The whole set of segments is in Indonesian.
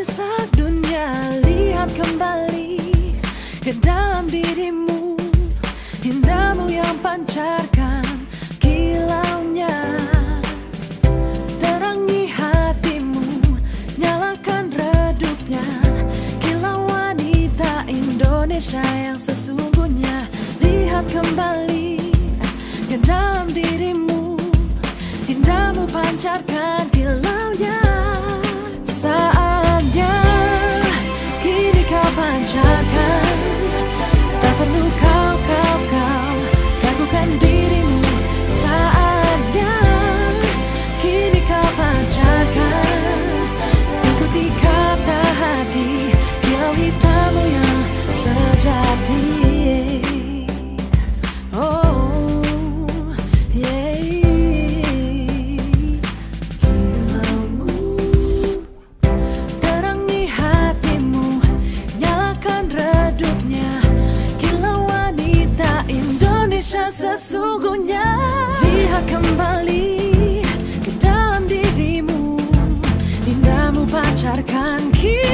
mendesak dunia Lihat kembali ke dalam dirimu. Indahmu yang pancarkan kilaunya. Terangi hatimu Nyalakan redupnya. Kilau wanita Indonesia yang sesungguhnya. Lihat kembali ke dalam dirimu. Indahmu pancarkan sesungguhnya Lihat kembali ke dalam dirimu. Indahmu pancarkan kita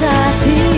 já te